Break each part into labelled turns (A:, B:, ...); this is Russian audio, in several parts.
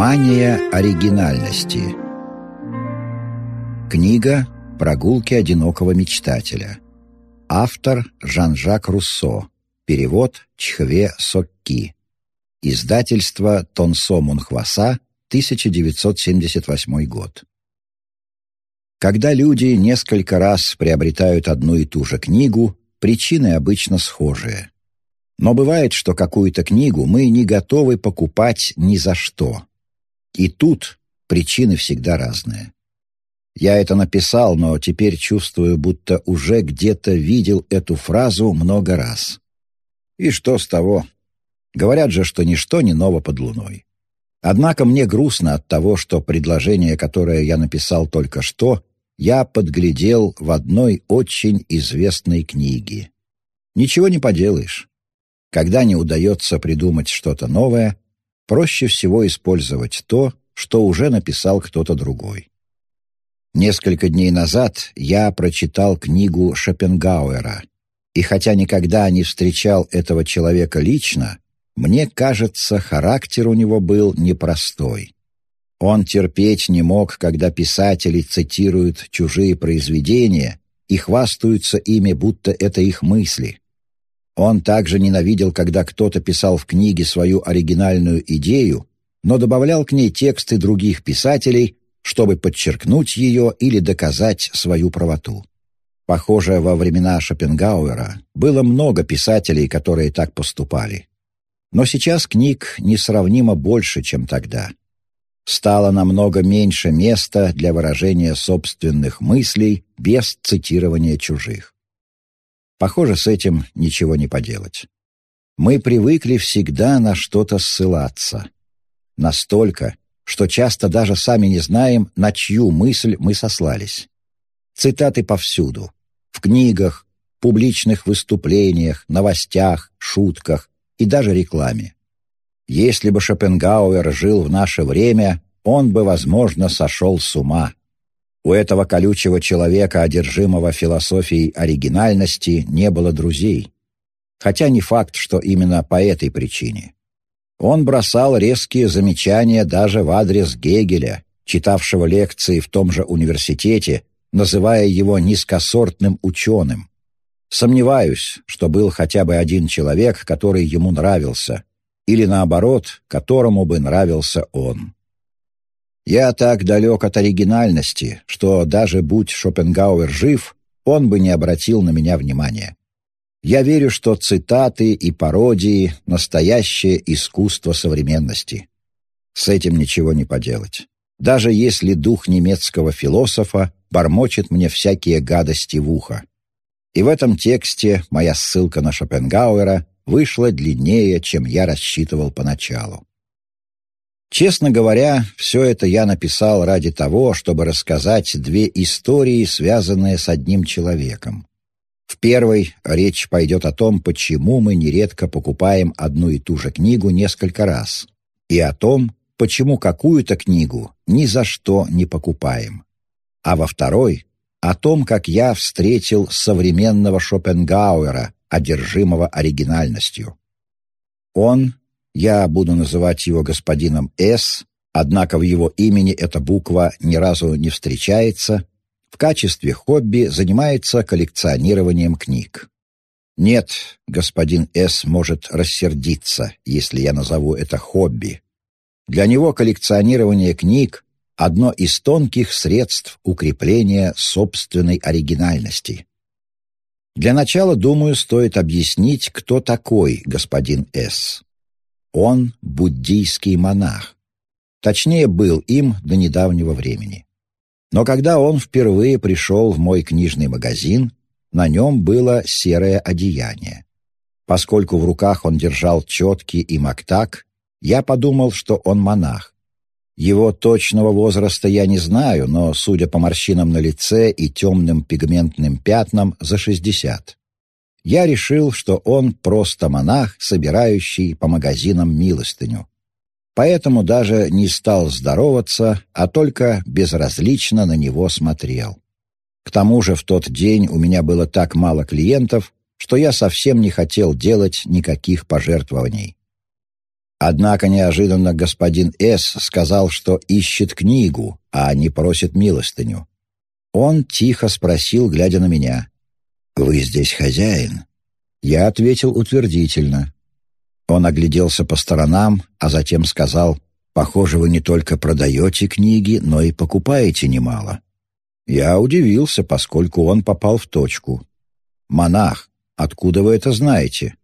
A: Мания оригинальности. Книга «Прогулки одинокого мечтателя». Автор Жан-Жак Руссо. Перевод Чхве Сокки. Издательство Тонсо Мунхваса, 1978 год. Когда люди несколько раз приобретают одну и ту же книгу, причины обычно схожие. Но бывает, что какую-то книгу мы не готовы покупать ни за что. И тут причины всегда разные. Я это написал, но теперь чувствую, будто уже где-то видел эту фразу много раз. И что с того? Говорят же, что ничто не ново под луной. Однако мне грустно от того, что предложение, которое я написал только что, я подглядел в одной очень известной книге. Ничего не поделаешь. Когда не удается придумать что-то новое, проще всего использовать то, что уже написал кто-то другой. Несколько дней назад я прочитал книгу Шопенгауэра, и хотя никогда не встречал этого человека лично, мне кажется, характер у него был непростой. Он терпеть не мог, когда писатели цитируют чужие произведения и хвастаются ими, будто это их мысли. Он также ненавидел, когда кто-то писал в книге свою оригинальную идею, но добавлял к ней тексты других писателей, чтобы подчеркнуть ее или доказать свою правоту. Похоже, во времена Шопенгауэра было много писателей, которые так поступали. Но сейчас книг несравнимо больше, чем тогда. Стало намного меньше места для выражения собственных мыслей без цитирования чужих. Похоже, с этим ничего не поделать. Мы привыкли всегда на что-то ссылаться. Настолько, что часто даже сами не знаем, на чью мысль мы сослались. Цитаты повсюду. В книгах, публичных выступлениях, новостях, шутках и даже рекламе. Если бы Шопенгауэр жил в наше время, он бы, возможно, сошел с ума. У этого колючего человека, одержимого философией оригинальности, не было друзей. Хотя не факт, что именно по этой причине. Он бросал резкие замечания даже в адрес Гегеля, читавшего лекции в том же университете, называя его низкосортным ученым. Сомневаюсь, что был хотя бы один человек, который ему нравился, или наоборот, которому бы нравился он. Я так далек от оригинальности, что даже будь Шопенгауэр жив, он бы не обратил на меня внимания. Я верю, что цитаты и пародии — настоящее искусство современности. С этим ничего не поделать. Даже если дух немецкого философа бормочет мне всякие гадости в ухо. И в этом тексте моя ссылка на Шопенгауэра вышла длиннее, чем я рассчитывал поначалу. Честно говоря, все это я написал ради того, чтобы рассказать две истории, связанные с одним человеком. В первой речь пойдет о том, почему мы нередко покупаем одну и ту же книгу несколько раз, и о том, почему какую-то книгу ни за что не покупаем. А во второй — о том, как я встретил современного Шопенгауэра, одержимого оригинальностью. Он я буду называть его господином С, однако в его имени эта буква ни разу не встречается, в качестве хобби занимается коллекционированием книг. Нет, господин С может рассердиться, если я назову это хобби. Для него коллекционирование книг — одно из тонких средств укрепления собственной оригинальности. Для начала, думаю, стоит объяснить, кто такой господин С. Он буддийский монах. Точнее, был им до недавнего времени. Но когда он впервые пришел в мой книжный магазин, на нем было серое одеяние. Поскольку в руках он держал четки и мактак, я подумал, что он монах. Его точного возраста я не знаю, но, судя по морщинам на лице и темным пигментным пятнам, за шестьдесят я решил, что он просто монах, собирающий по магазинам милостыню. Поэтому даже не стал здороваться, а только безразлично на него смотрел. К тому же в тот день у меня было так мало клиентов, что я совсем не хотел делать никаких пожертвований. Однако неожиданно господин С. сказал, что ищет книгу, а не просит милостыню. Он тихо спросил, глядя на меня. «Вы здесь хозяин?» Я ответил утвердительно. Он огляделся по сторонам, а затем сказал, «Похоже, вы не только продаете книги, но и покупаете немало». Я удивился, поскольку он попал в точку. «Монах, откуда вы это знаете?»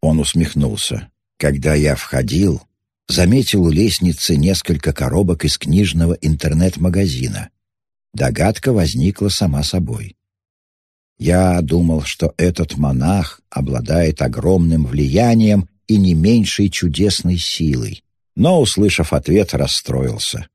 A: Он усмехнулся. «Когда я входил, заметил у лестницы несколько коробок из книжного интернет-магазина. Догадка возникла сама собой. Я думал, что этот монах обладает огромным влиянием и не меньшей чудесной силой, но, услышав ответ, расстроился.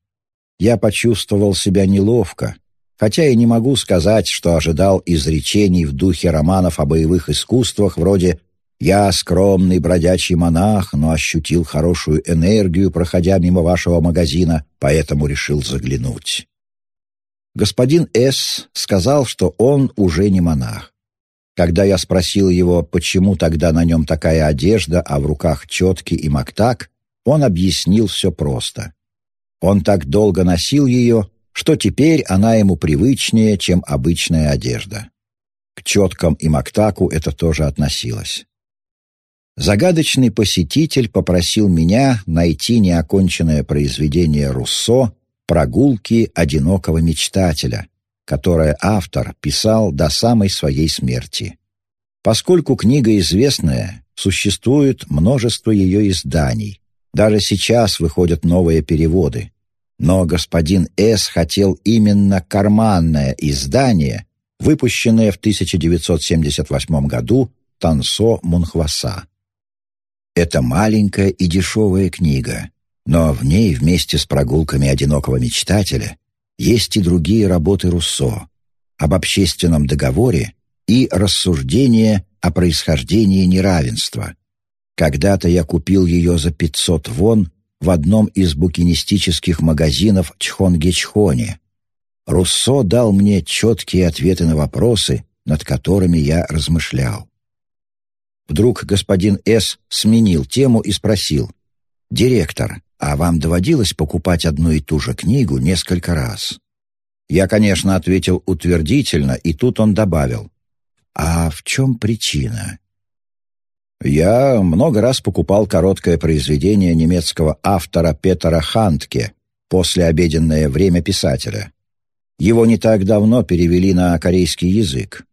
A: Я почувствовал себя неловко, хотя и не могу сказать, что ожидал изречений в духе романов о боевых искусствах вроде «Я скромный бродячий монах, но ощутил хорошую энергию, проходя мимо вашего магазина, поэтому решил заглянуть». Господин С. сказал, что он уже не монах. Когда я спросил его, почему тогда на нем такая одежда, а в руках четки и мактак, он объяснил все просто. Он так долго носил ее, что теперь она ему привычнее, чем обычная одежда. К четкам и мактаку это тоже относилось. Загадочный посетитель попросил меня найти неоконченное произведение Руссо «Прогулки одинокого мечтателя», которое автор писал до самой своей смерти. Поскольку книга известная, существует множество ее изданий. Даже сейчас выходят новые переводы. Но господин С. хотел именно карманное издание, выпущенное в 1978 году Тансо Мунхваса. Это маленькая и дешевая книга, но в ней вместе с прогулками одинокого мечтателя есть и другие работы Руссо об общественном договоре и рассуждения о происхождении неравенства. Когда-то я купил ее за 500 вон в одном из букинистических магазинов Чхонгечхоне. Руссо дал мне четкие ответы на вопросы, над которыми я размышлял. Вдруг господин С. сменил тему и спросил, «Директор, а вам доводилось покупать одну и ту же книгу несколько раз?» Я, конечно, ответил утвердительно, и тут он добавил, «А в чем причина?» Я много раз покупал короткое произведение немецкого автора Петера Хантке «После обеденное время писателя». Его не так давно перевели на корейский язык.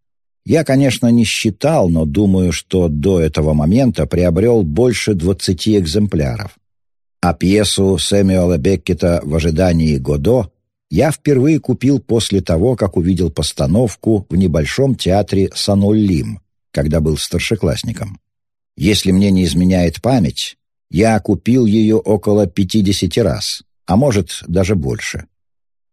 A: Я, конечно, не считал, но думаю, что до этого момента приобрел больше двадцати экземпляров. А пьесу Сэмюэла Беккета «В ожидании Годо» я впервые купил после того, как увидел постановку в небольшом театре Сануллим, когда был старшеклассником. Если мне не изменяет память, я купил ее около 50 раз, а может, даже больше.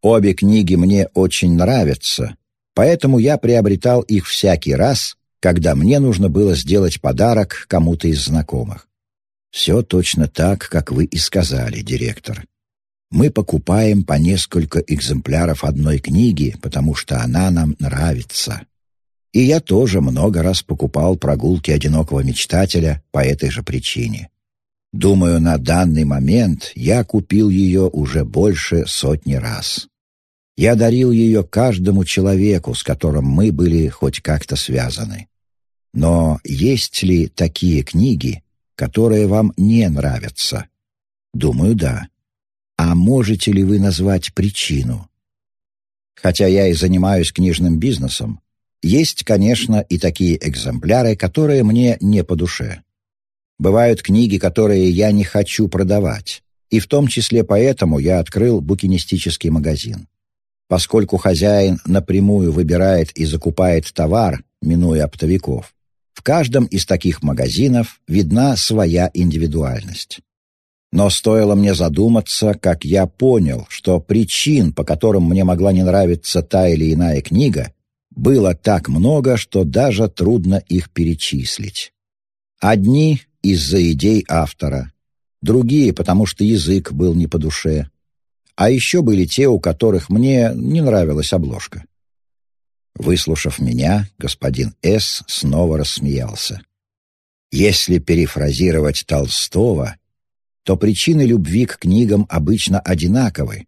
A: Обе книги мне очень нравятся, поэтому я приобретал их всякий раз, когда мне нужно было сделать подарок кому-то из знакомых. Все точно так, как вы и сказали, директор. Мы покупаем по несколько экземпляров одной книги, потому что она нам нравится. И я тоже много раз покупал прогулки одинокого мечтателя по этой же причине. Думаю, на данный момент я купил ее уже больше сотни раз. Я дарил ее каждому человеку, с которым мы были хоть как-то связаны. Но есть ли такие книги, которые вам не нравятся? Думаю, да. А можете ли вы назвать причину? Хотя я и занимаюсь книжным бизнесом, есть, конечно, и такие экземпляры, которые мне не по душе. Бывают книги, которые я не хочу продавать, и в том числе поэтому я открыл букинистический магазин. Поскольку хозяин напрямую выбирает и закупает товар, минуя оптовиков, в каждом из таких магазинов видна своя индивидуальность. Но стоило мне задуматься, как я понял, что причин, по которым мне могла не нравиться та или иная книга, было так много, что даже трудно их перечислить. Одни из-за идей автора, другие, потому что язык был не по душе, а еще были те, у которых мне не нравилась обложка. Выслушав меня, господин С. снова рассмеялся. Если перефразировать Толстого, то причины любви к книгам обычно одинаковы,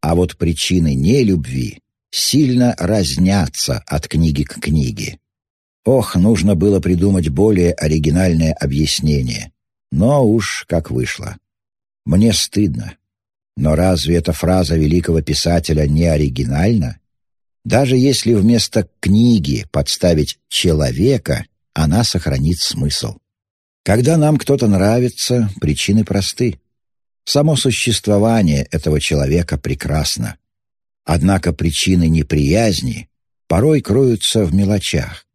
A: а вот причины нелюбви сильно разнятся от книги к книге. Ох, нужно было придумать более оригинальное объяснение, но уж как вышло. Мне стыдно. Но разве эта фраза великого писателя не оригинальна? Даже если вместо книги подставить «человека», она сохранит смысл. Когда нам кто-то нравится, причины просты. Само существование этого человека прекрасно. Однако причины неприязни порой кроются в мелочах.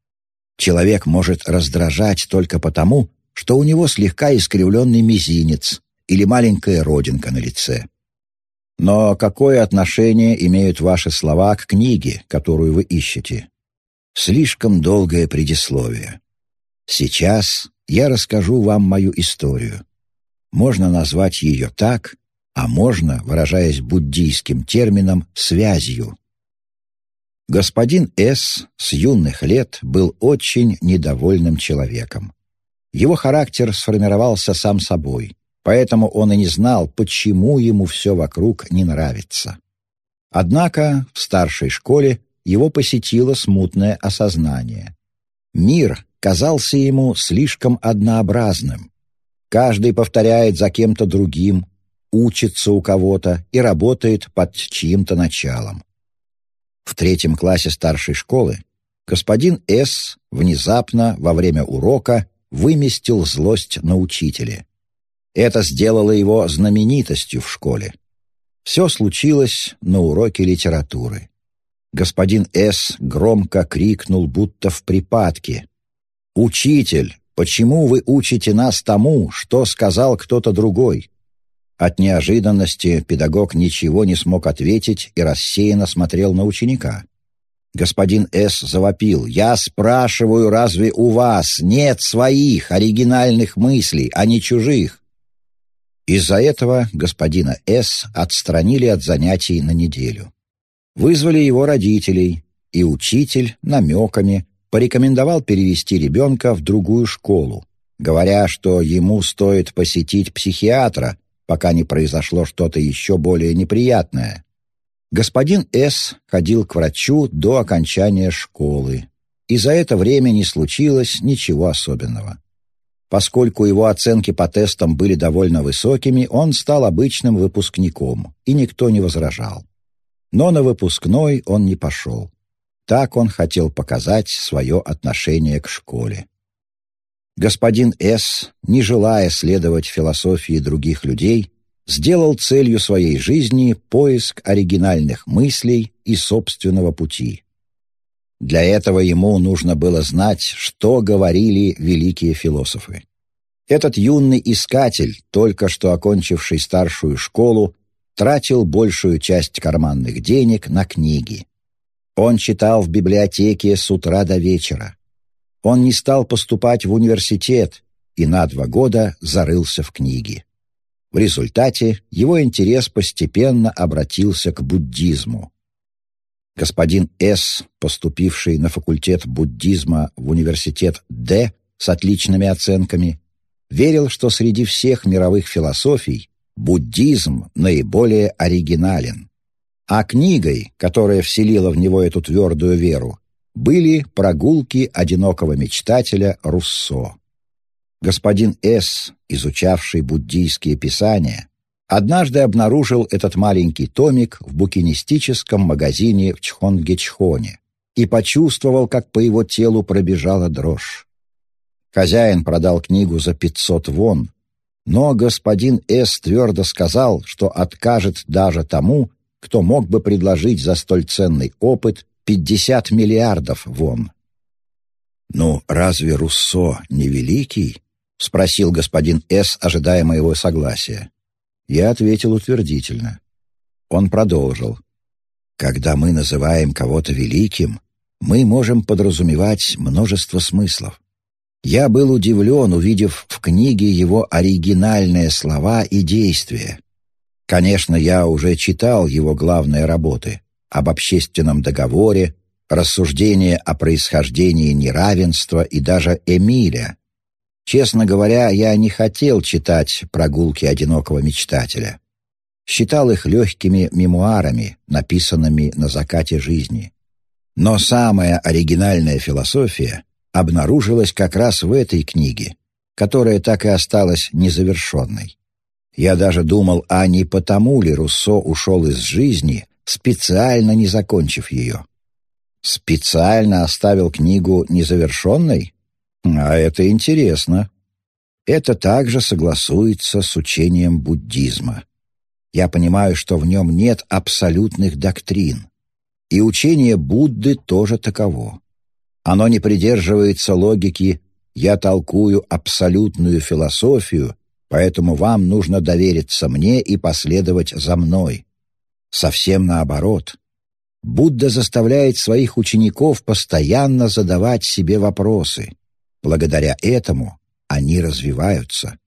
A: Человек может раздражать только потому, что у него слегка искривленный мизинец или маленькая родинка на лице. Но какое отношение имеют ваши слова к книге, которую вы ищете? Слишком долгое предисловие. Сейчас я расскажу вам мою историю. Можно назвать ее так, а можно, выражаясь буддийским термином, связью. Господин С. с юных лет был очень недовольным человеком. Его характер сформировался сам собой, поэтому он и не знал, почему ему все вокруг не нравится. Однако в старшей школе его посетило смутное осознание. Мир казался ему слишком однообразным. Каждый повторяет за кем-то другим, учится у кого-то и работает под чьим-то началом. В третьем классе старшей школы господин С. внезапно во время урока выместил злость на учителе. Это сделало его знаменитостью в школе. Все случилось на уроке литературы. Господин С. громко крикнул, будто в припадке. «Учитель, почему вы учите нас тому, что сказал кто-то другой?» От неожиданности педагог ничего не смог ответить и рассеянно смотрел на ученика. Господин С. завопил. «Я спрашиваю, разве у вас нет своих оригинальных мыслей, а не чужих?» Из-за этого господина С. отстранили от занятий на неделю. Вызвали его родителей, и учитель намеками порекомендовал перевести ребенка в другую школу, говоря, что ему стоит посетить психиатра, пока не произошло что-то еще более неприятное. Господин С. ходил к врачу до окончания школы, и за это время не случилось ничего особенного. Поскольку его оценки по тестам были довольно высокими, он стал обычным выпускником, и никто не возражал. Но на выпускной он не пошел. Так он хотел показать свое отношение к школе. Господин С., не желая следовать философии других людей, сделал целью своей жизни поиск оригинальных мыслей и собственного пути. Для этого ему нужно было знать, что говорили великие философы. Этот юный искатель, только что окончивший старшую школу, тратил большую часть карманных денег на книги. Он читал в библиотеке с утра до вечера. Он не стал поступать в университет и на два года зарылся в книги. В результате его интерес постепенно обратился к буддизму. Господин С., поступивший на факультет буддизма в университет Д с отличными оценками, верил, что среди всех мировых философий буддизм наиболее оригинален. А книгой, которая вселила в него эту твердую веру, были прогулки одинокого мечтателя Руссо. Господин С., изучавший буддийские писания, однажды обнаружил этот маленький томик в букинистическом магазине в Чхонгечхоне и почувствовал, как по его телу пробежала дрожь. Хозяин продал книгу за 500 вон, но господин С. твердо сказал, что откажет даже тому, кто мог бы предложить за столь ценный опыт 50 миллиардов вон. «Ну, разве Руссо не великий?» — спросил господин С., ожидая моего согласия. Я ответил утвердительно. Он продолжил. «Когда мы называем кого-то великим, мы можем подразумевать множество смыслов. Я был удивлен, увидев в книге его оригинальные слова и действия. Конечно, я уже читал его главные работы об общественном договоре, рассуждения о происхождении неравенства и даже Эмиля, Честно говоря, я не хотел читать «Прогулки одинокого мечтателя». Считал их легкими мемуарами, написанными на закате жизни. Но самая оригинальная философия обнаружилась как раз в этой книге, которая так и осталась незавершенной. Я даже думал, а не потому ли Руссо ушел из жизни, специально не закончив ее. Специально оставил книгу незавершенной? А это интересно. Это также согласуется с учением буддизма. Я понимаю, что в нем нет абсолютных доктрин. И учение Будды тоже таково. Оно не придерживается логики «я толкую абсолютную философию, поэтому вам нужно довериться мне и последовать за мной». Совсем наоборот. Будда заставляет своих учеников постоянно задавать себе вопросы. Благодаря этому они развиваются.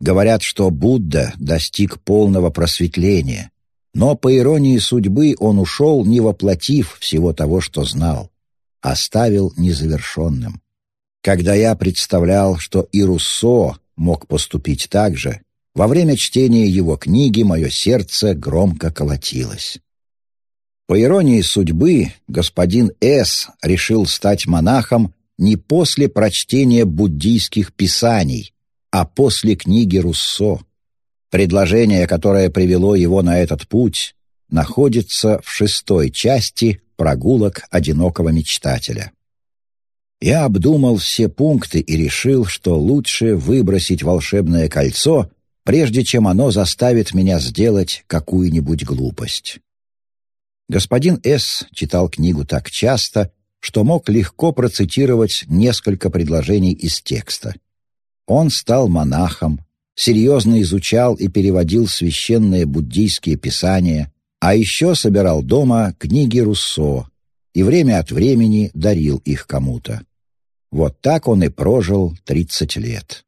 A: Говорят, что Будда достиг полного просветления, но, по иронии судьбы, он ушел, не воплотив всего того, что знал, оставил незавершенным. Когда я представлял, что и Руссо мог поступить так же, во время чтения его книги мое сердце громко колотилось. По иронии судьбы, господин С. решил стать монахом не после прочтения буддийских писаний, а после книги Руссо. Предложение, которое привело его на этот путь, находится в шестой части «Прогулок одинокого мечтателя». Я обдумал все пункты и решил, что лучше выбросить волшебное кольцо, прежде чем оно заставит меня сделать какую-нибудь глупость. Господин С. читал книгу так часто, что мог легко процитировать несколько предложений из текста. Он стал монахом, серьезно изучал и переводил священные буддийские писания, а еще собирал дома книги Руссо и время от времени дарил их кому-то. Вот так он и прожил тридцать лет.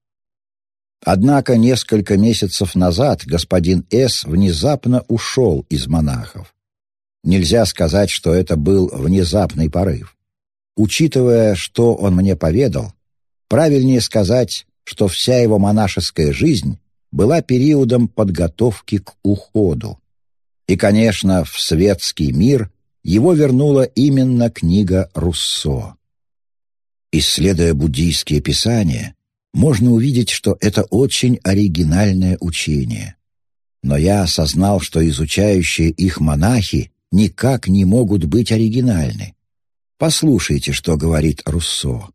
A: Однако несколько месяцев назад господин С. внезапно ушел из монахов. Нельзя сказать, что это был внезапный порыв. Учитывая, что он мне поведал, правильнее сказать, что вся его монашеская жизнь была периодом подготовки к уходу. И, конечно, в светский мир его вернула именно книга Руссо. Исследуя буддийские писания, можно увидеть, что это очень оригинальное учение. Но я осознал, что изучающие их монахи никак не могут быть оригинальны. Послушайте, что говорит Руссо.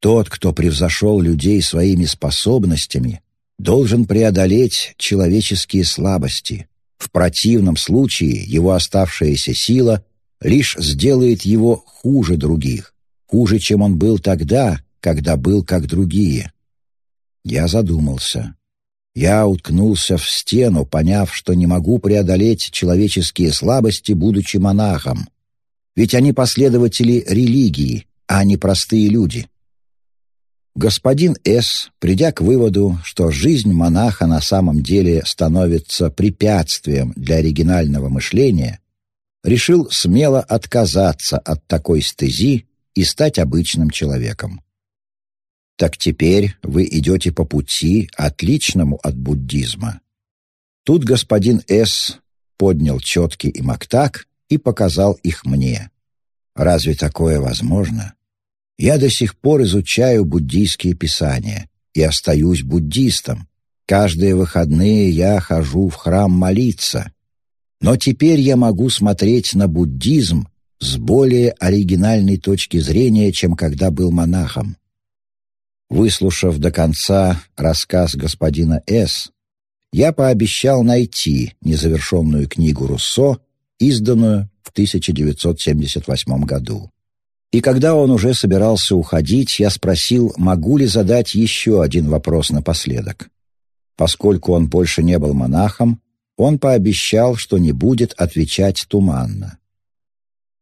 A: Тот, кто превзошел людей своими способностями, должен преодолеть человеческие слабости. В противном случае его оставшаяся сила лишь сделает его хуже других, хуже, чем он был тогда, когда был как другие. Я задумался. Я уткнулся в стену, поняв, что не могу преодолеть человеческие слабости, будучи монахом ведь они последователи религии, а не простые люди. Господин С., придя к выводу, что жизнь монаха на самом деле становится препятствием для оригинального мышления, решил смело отказаться от такой стези и стать обычным человеком. Так теперь вы идете по пути, отличному от буддизма. Тут господин С. поднял четки и мактак и показал их мне. Разве такое возможно? Я до сих пор изучаю буддийские писания и остаюсь буддистом. Каждые выходные я хожу в храм молиться. Но теперь я могу смотреть на буддизм с более оригинальной точки зрения, чем когда был монахом. Выслушав до конца рассказ господина С., я пообещал найти незавершенную книгу Руссо изданную в 1978 году. И когда он уже собирался уходить, я спросил, могу ли задать еще один вопрос напоследок. Поскольку он больше не был монахом, он пообещал, что не будет отвечать туманно.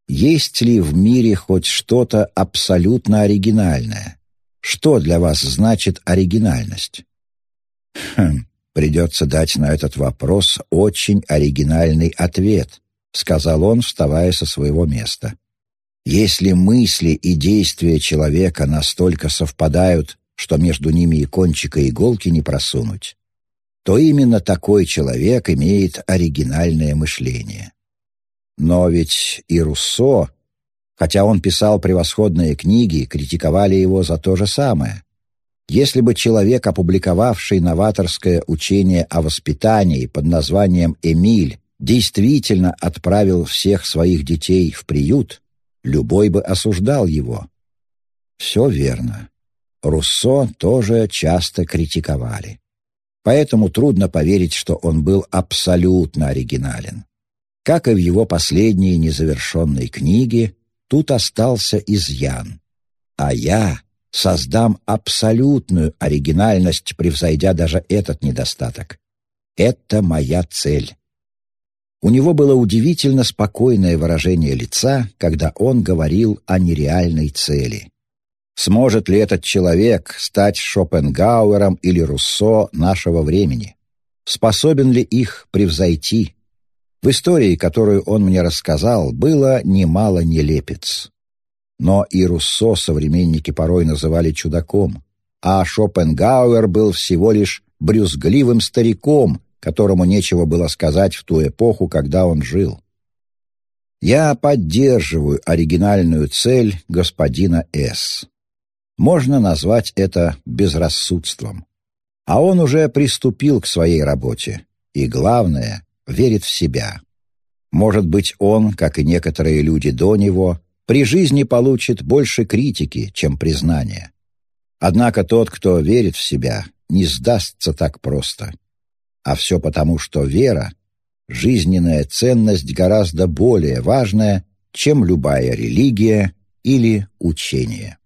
A: Есть ли в мире хоть что-то абсолютно оригинальное? Что для вас значит оригинальность? Хм, придется дать на этот вопрос очень оригинальный ответ, — сказал он, вставая со своего места. «Если мысли и действия человека настолько совпадают, что между ними и кончика иголки не просунуть, то именно такой человек имеет оригинальное мышление. Но ведь и Руссо, хотя он писал превосходные книги, критиковали его за то же самое. Если бы человек, опубликовавший новаторское учение о воспитании под названием «Эмиль», действительно отправил всех своих детей в приют, любой бы осуждал его. Все верно. Руссо тоже часто критиковали. Поэтому трудно поверить, что он был абсолютно оригинален. Как и в его последней незавершенной книге, тут остался изъян. А я создам абсолютную оригинальность, превзойдя даже этот недостаток. Это моя цель. У него было удивительно спокойное выражение лица, когда он говорил о нереальной цели. Сможет ли этот человек стать Шопенгауэром или Руссо нашего времени? Способен ли их превзойти? В истории, которую он мне рассказал, было немало нелепец. Но и Руссо современники порой называли чудаком, а Шопенгауэр был всего лишь брюзгливым стариком, которому нечего было сказать в ту эпоху, когда он жил. Я поддерживаю оригинальную цель господина С можно назвать это безрассудством. А он уже приступил к своей работе, и, главное, верит в себя. Может быть, он, как и некоторые люди до него, при жизни получит больше критики, чем признания. Однако тот, кто верит в себя, не сдастся так просто. А все потому, что вера — жизненная ценность гораздо более важная, чем любая религия или учение.